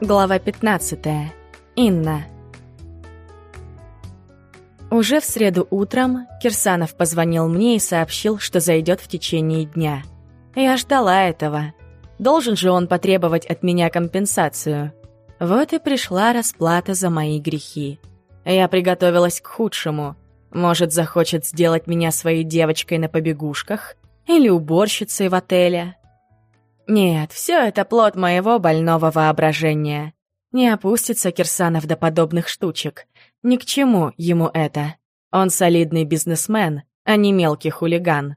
Глава 15. Инна. Уже в среду утром Кирсанов позвонил мне и сообщил, что зайдет в течение дня. Я ждала этого. Должен же он потребовать от меня компенсацию. Вот и пришла расплата за мои грехи. Я приготовилась к худшему. Может, захочет сделать меня своей девочкой на побегушках или уборщицей в отеле. Нет, все это плод моего больного воображения. Не опустится Кирсанов до подобных штучек. Ни к чему ему это. Он солидный бизнесмен, а не мелкий хулиган.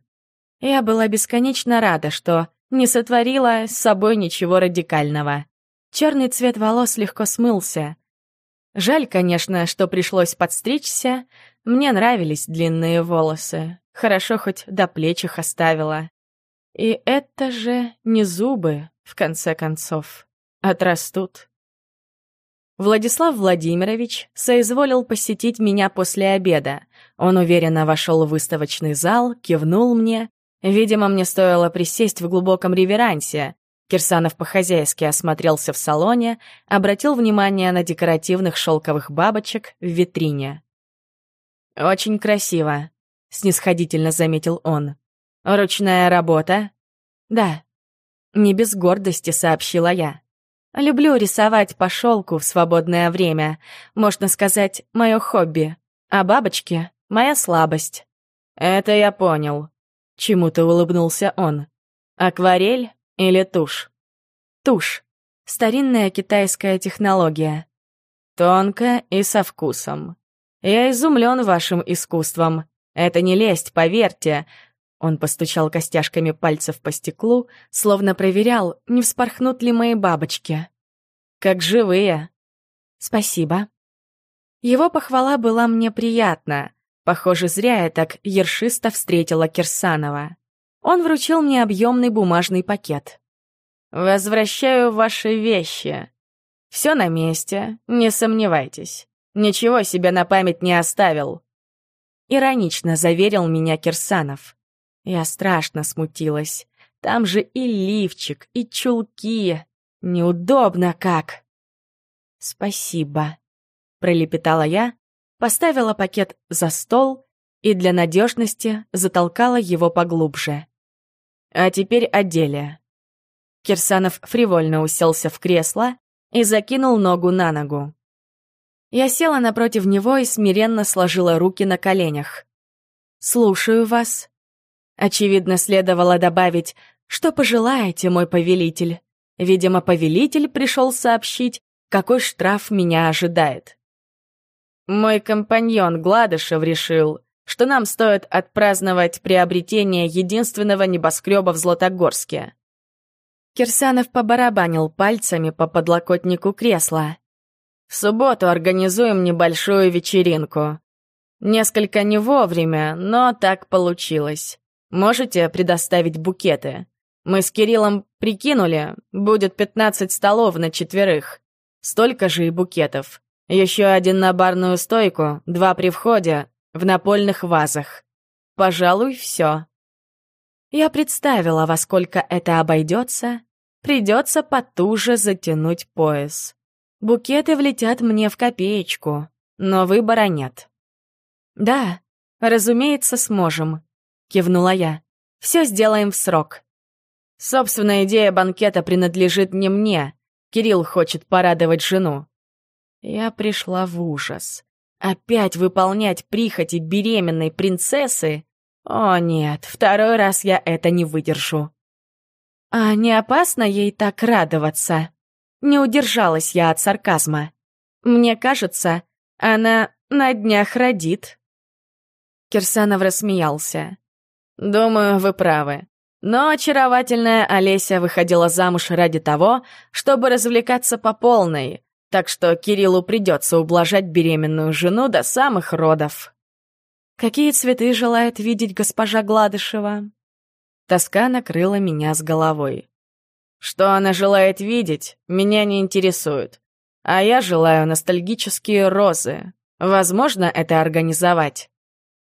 Я была бесконечно рада, что не сотворила с собой ничего радикального. Черный цвет волос легко смылся. Жаль, конечно, что пришлось подстричься. Мне нравились длинные волосы. Хорошо хоть до плеч их оставила. И это же не зубы, в конце концов. Отрастут. Владислав Владимирович соизволил посетить меня после обеда. Он уверенно вошел в выставочный зал, кивнул мне. Видимо, мне стоило присесть в глубоком реверансе. Кирсанов по-хозяйски осмотрелся в салоне, обратил внимание на декоративных шелковых бабочек в витрине. «Очень красиво», — снисходительно заметил он. «Ручная работа?» «Да». Не без гордости сообщила я. «Люблю рисовать по шелку в свободное время. Можно сказать, мое хобби. А бабочки — моя слабость». «Это я понял», — чему-то улыбнулся он. «Акварель или тушь?» «Тушь. Старинная китайская технология». «Тонко и со вкусом. Я изумлен вашим искусством. Это не лесть, поверьте. Он постучал костяшками пальцев по стеклу, словно проверял, не вспорхнут ли мои бабочки. «Как живые!» «Спасибо». Его похвала была мне приятна. Похоже, зря я так ершисто встретила Кирсанова. Он вручил мне объемный бумажный пакет. «Возвращаю ваши вещи. Все на месте, не сомневайтесь. Ничего себе на память не оставил». Иронично заверил меня Кирсанов. Я страшно смутилась. Там же и лифчик, и чулки. Неудобно как. «Спасибо», — пролепетала я, поставила пакет за стол и для надежности затолкала его поглубже. А теперь о деле. Кирсанов фривольно уселся в кресло и закинул ногу на ногу. Я села напротив него и смиренно сложила руки на коленях. «Слушаю вас», Очевидно, следовало добавить «Что пожелаете, мой повелитель?» Видимо, повелитель пришел сообщить, какой штраф меня ожидает. Мой компаньон Гладышев решил, что нам стоит отпраздновать приобретение единственного небоскреба в Златогорске. Кирсанов побарабанил пальцами по подлокотнику кресла. В субботу организуем небольшую вечеринку. Несколько не вовремя, но так получилось. Можете предоставить букеты? Мы с Кириллом прикинули, будет 15 столов на четверых. Столько же и букетов. Еще один на барную стойку, два при входе, в напольных вазах. Пожалуй, все. Я представила, во сколько это обойдется. Придется потуже затянуть пояс. Букеты влетят мне в копеечку, но выбора нет. Да, разумеется, сможем кивнула я. Все сделаем в срок. Собственная идея банкета принадлежит не мне. Кирилл хочет порадовать жену. Я пришла в ужас. Опять выполнять прихоти беременной принцессы? О нет, второй раз я это не выдержу. А не опасно ей так радоваться? Не удержалась я от сарказма. Мне кажется, она на днях родит. Кирсанов рассмеялся. «Думаю, вы правы. Но очаровательная Олеся выходила замуж ради того, чтобы развлекаться по полной, так что Кириллу придется ублажать беременную жену до самых родов». «Какие цветы желает видеть госпожа Гладышева?» Тоска накрыла меня с головой. «Что она желает видеть, меня не интересует. А я желаю ностальгические розы. Возможно это организовать?»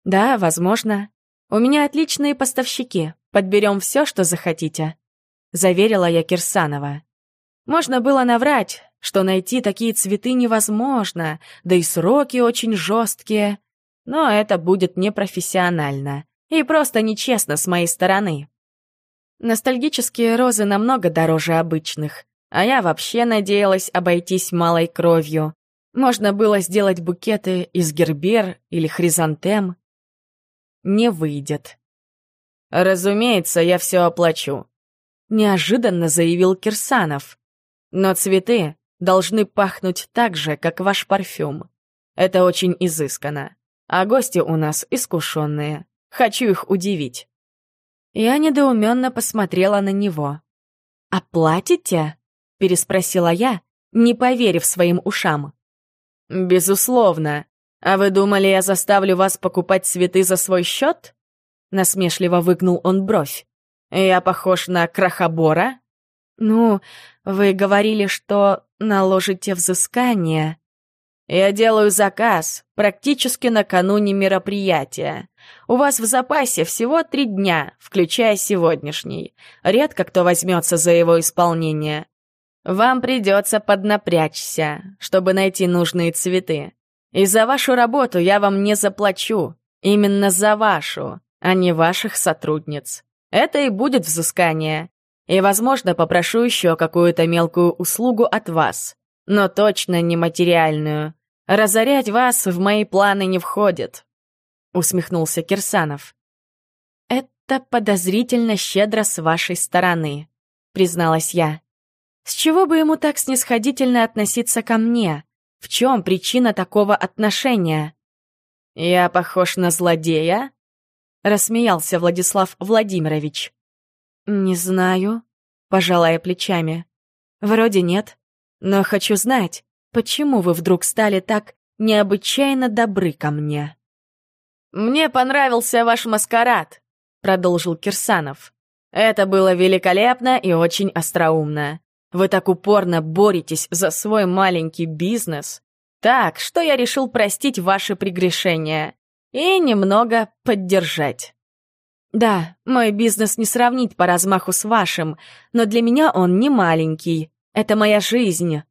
«Да, возможно. «У меня отличные поставщики. Подберем все, что захотите», — заверила я Кирсанова. Можно было наврать, что найти такие цветы невозможно, да и сроки очень жесткие. Но это будет непрофессионально и просто нечестно с моей стороны. Ностальгические розы намного дороже обычных, а я вообще надеялась обойтись малой кровью. Можно было сделать букеты из гербер или хризантем. Не выйдет. «Разумеется, я все оплачу», — неожиданно заявил Кирсанов. «Но цветы должны пахнуть так же, как ваш парфюм. Это очень изысканно. А гости у нас искушенные. Хочу их удивить». Я недоуменно посмотрела на него. «Оплатите?» — переспросила я, не поверив своим ушам. «Безусловно. А вы думали, я заставлю вас покупать цветы за свой счет?» Насмешливо выгнул он бровь. «Я похож на крахобора?» «Ну, вы говорили, что наложите взыскание». «Я делаю заказ практически накануне мероприятия. У вас в запасе всего три дня, включая сегодняшний. Редко кто возьмется за его исполнение. Вам придется поднапрячься, чтобы найти нужные цветы. И за вашу работу я вам не заплачу. Именно за вашу, а не ваших сотрудниц. Это и будет взыскание. И, возможно, попрошу еще какую-то мелкую услугу от вас. Но точно не материальную. Разорять вас в мои планы не входит. Усмехнулся Кирсанов. Это подозрительно щедро с вашей стороны, призналась я. С чего бы ему так снисходительно относиться ко мне? В чем причина такого отношения? Я похож на злодея? Рассмеялся Владислав Владимирович. Не знаю, пожалая плечами. Вроде нет, но хочу знать, почему вы вдруг стали так необычайно добры ко мне. «Мне понравился ваш маскарад», — продолжил Кирсанов. «Это было великолепно и очень остроумно. Вы так упорно боретесь за свой маленький бизнес. Так, что я решил простить ваши прегрешения и немного поддержать. Да, мой бизнес не сравнить по размаху с вашим, но для меня он не маленький. Это моя жизнь.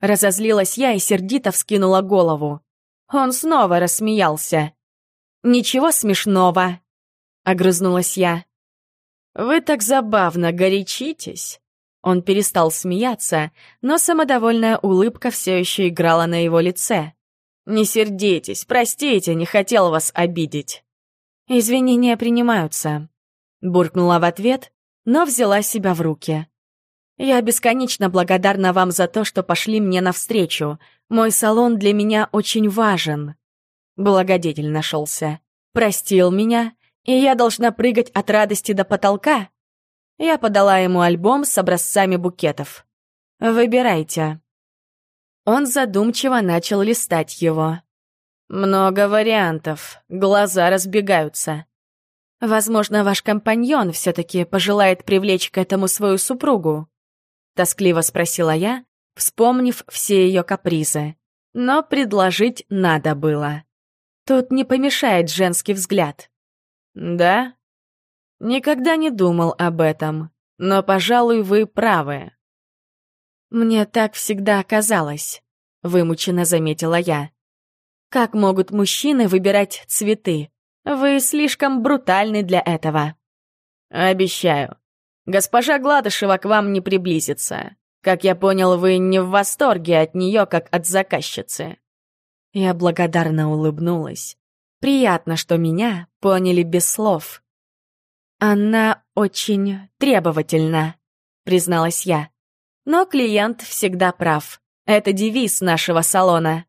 Разозлилась я и сердито вскинула голову. Он снова рассмеялся. «Ничего смешного», — огрызнулась я. «Вы так забавно горячитесь», он перестал смеяться, но самодовольная улыбка все еще играла на его лице. «Не сердитесь, простите, не хотел вас обидеть». «Извинения принимаются», — буркнула в ответ, но взяла себя в руки. «Я бесконечно благодарна вам за то, что пошли мне навстречу. Мой салон для меня очень важен». Благодетель нашелся. Простил меня, и я должна прыгать от радости до потолка, я подала ему альбом с образцами букетов. «Выбирайте». Он задумчиво начал листать его. «Много вариантов, глаза разбегаются. Возможно, ваш компаньон все-таки пожелает привлечь к этому свою супругу?» Тоскливо спросила я, вспомнив все ее капризы. Но предложить надо было. Тут не помешает женский взгляд. «Да?» Никогда не думал об этом, но, пожалуй, вы правы. Мне так всегда казалось, вымученно заметила я. Как могут мужчины выбирать цветы? Вы слишком брутальны для этого. Обещаю. Госпожа Гладышева к вам не приблизится. Как я понял, вы не в восторге от нее, как от заказчицы. Я благодарно улыбнулась. Приятно, что меня поняли без слов. «Она очень требовательна», — призналась я. «Но клиент всегда прав. Это девиз нашего салона».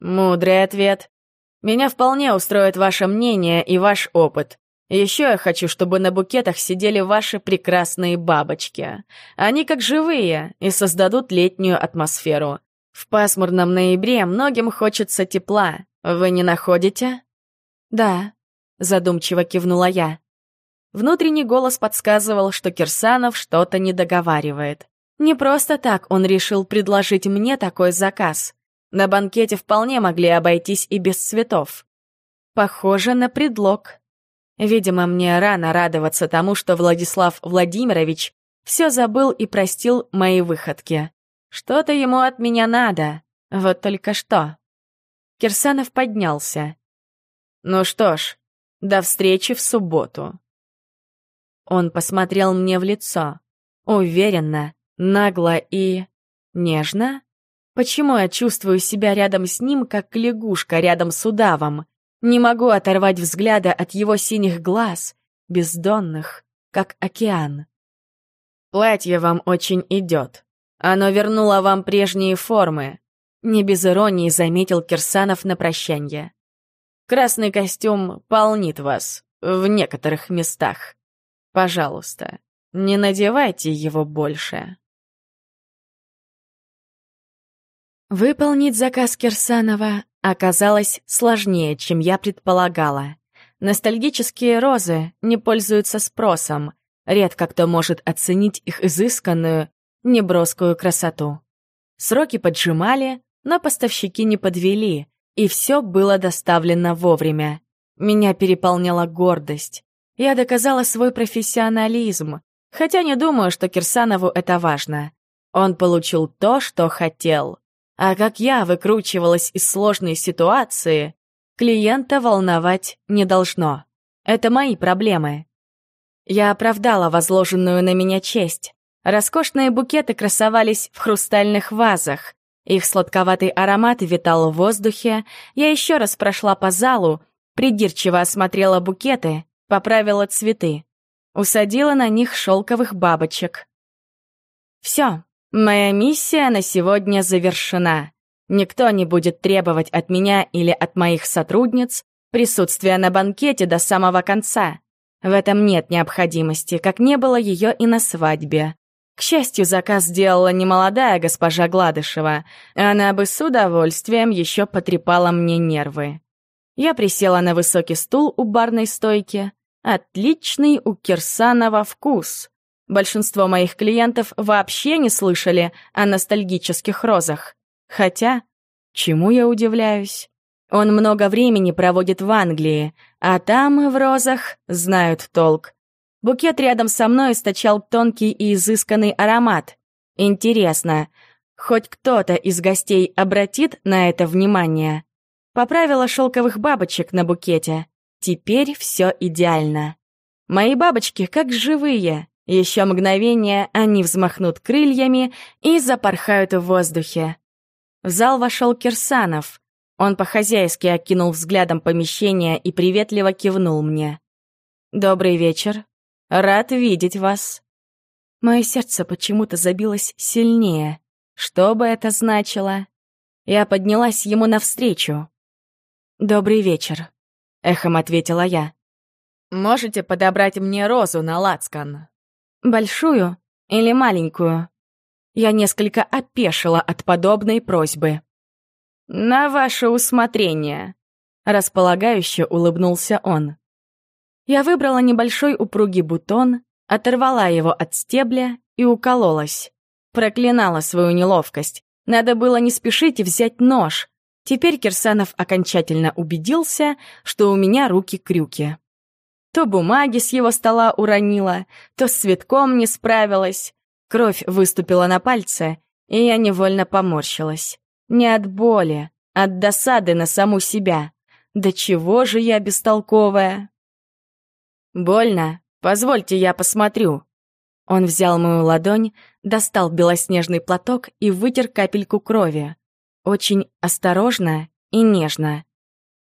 «Мудрый ответ. Меня вполне устроит ваше мнение и ваш опыт. Еще я хочу, чтобы на букетах сидели ваши прекрасные бабочки. Они как живые и создадут летнюю атмосферу. В пасмурном ноябре многим хочется тепла. Вы не находите?» «Да», — задумчиво кивнула я. Внутренний голос подсказывал, что Кирсанов что-то не договаривает. Не просто так он решил предложить мне такой заказ. На банкете вполне могли обойтись и без цветов. Похоже на предлог. Видимо, мне рано радоваться тому, что Владислав Владимирович все забыл и простил мои выходки. Что-то ему от меня надо. Вот только что. Кирсанов поднялся. Ну что ж, до встречи в субботу. Он посмотрел мне в лицо. Уверенно, нагло и... нежно? Почему я чувствую себя рядом с ним, как лягушка рядом с удавом? Не могу оторвать взгляда от его синих глаз, бездонных, как океан. «Платье вам очень идет. Оно вернуло вам прежние формы», — не без иронии заметил Кирсанов на прощанье. «Красный костюм полнит вас в некоторых местах. Пожалуйста, не надевайте его больше». Выполнить заказ Кирсанова оказалось сложнее, чем я предполагала. Ностальгические розы не пользуются спросом, редко кто может оценить их изысканную, неброскую красоту. Сроки поджимали, но поставщики не подвели, и все было доставлено вовремя. Меня переполняла гордость. Я доказала свой профессионализм, хотя не думаю, что Кирсанову это важно. Он получил то, что хотел. А как я выкручивалась из сложной ситуации, клиента волновать не должно. Это мои проблемы. Я оправдала возложенную на меня честь. Роскошные букеты красовались в хрустальных вазах. Их сладковатый аромат витал в воздухе. Я еще раз прошла по залу, придирчиво осмотрела букеты, поправила цветы. Усадила на них шелковых бабочек. Все, Моя миссия на сегодня завершена. Никто не будет требовать от меня или от моих сотрудниц присутствия на банкете до самого конца. В этом нет необходимости, как не было ее и на свадьбе. К счастью, заказ сделала немолодая госпожа Гладышева. Она бы с удовольствием еще потрепала мне нервы. Я присела на высокий стул у барной стойки. Отличный у Кирсанова вкус. Большинство моих клиентов вообще не слышали о ностальгических розах. Хотя, чему я удивляюсь? Он много времени проводит в Англии, а там в розах знают толк. Букет рядом со мной источал тонкий и изысканный аромат. Интересно, хоть кто-то из гостей обратит на это внимание? Поправила шелковых бабочек на букете. Теперь все идеально. Мои бабочки как живые. Еще мгновение они взмахнут крыльями и запорхают в воздухе. В зал вошел Кирсанов. Он по-хозяйски окинул взглядом помещение и приветливо кивнул мне. «Добрый вечер. Рад видеть вас». Мое сердце почему-то забилось сильнее. Что бы это значило? Я поднялась ему навстречу. «Добрый вечер», — эхом ответила я. «Можете подобрать мне розу на лацкан?» Большую или маленькую? Я несколько опешила от подобной просьбы. «На ваше усмотрение», — располагающе улыбнулся он. Я выбрала небольшой упругий бутон, оторвала его от стебля и укололась. Проклинала свою неловкость. Надо было не спешить и взять нож. Теперь Кирсанов окончательно убедился, что у меня руки-крюки. То бумаги с его стола уронила, то с цветком не справилась. Кровь выступила на пальце, и я невольно поморщилась. Не от боли, от досады на саму себя. Да чего же я бестолковая? Больно? Позвольте, я посмотрю. Он взял мою ладонь, достал белоснежный платок и вытер капельку крови. Очень осторожно и нежно.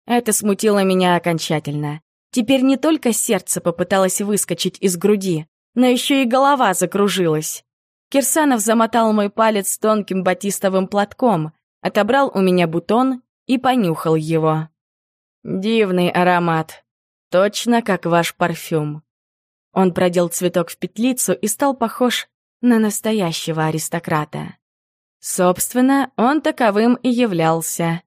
Это смутило меня окончательно. Теперь не только сердце попыталось выскочить из груди, но еще и голова закружилась. Кирсанов замотал мой палец тонким батистовым платком, отобрал у меня бутон и понюхал его. Дивный аромат. Точно как ваш парфюм. Он продел цветок в петлицу и стал похож на настоящего аристократа. Собственно, он таковым и являлся.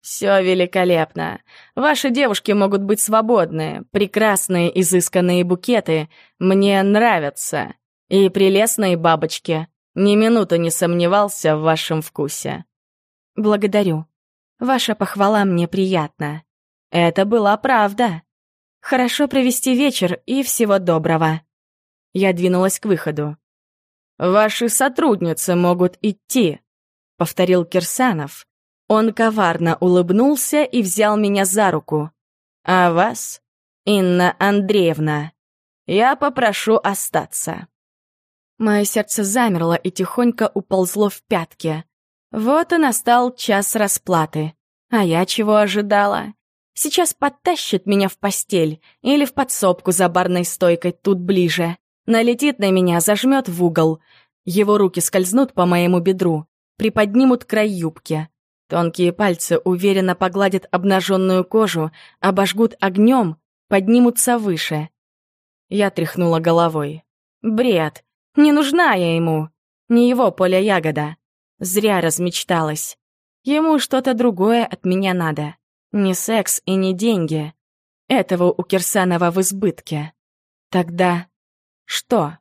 «Все великолепно. Ваши девушки могут быть свободны. Прекрасные изысканные букеты. Мне нравятся. И прелестные бабочки. Ни минуты не сомневался в вашем вкусе». «Благодарю. Ваша похвала мне приятна. Это была правда. Хорошо провести вечер и всего доброго». Я двинулась к выходу. «Ваши сотрудницы могут идти», — повторил Кирсанов. Он коварно улыбнулся и взял меня за руку. «А вас, Инна Андреевна, я попрошу остаться». Мое сердце замерло и тихонько уползло в пятки. Вот и настал час расплаты. А я чего ожидала? Сейчас подтащит меня в постель или в подсобку за барной стойкой тут ближе. Налетит на меня, зажмет в угол. Его руки скользнут по моему бедру, приподнимут край юбки. Тонкие пальцы уверенно погладят обнаженную кожу, обожгут огнем, поднимутся выше. Я тряхнула головой. Бред. Не нужна я ему. Не его поле ягода. Зря размечталась. Ему что-то другое от меня надо. Не секс и не деньги. Этого у Кирсанова в избытке. Тогда что?